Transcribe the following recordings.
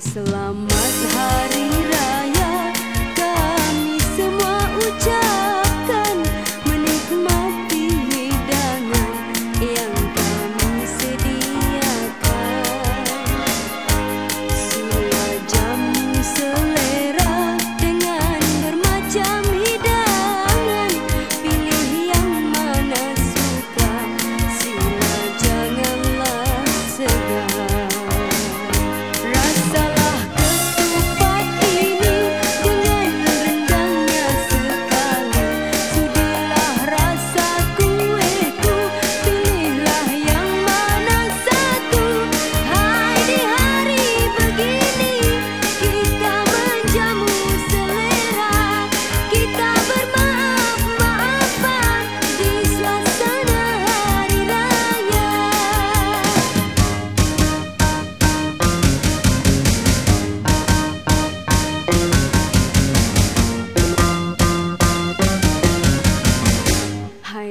selamat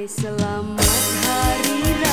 selamat hari raya.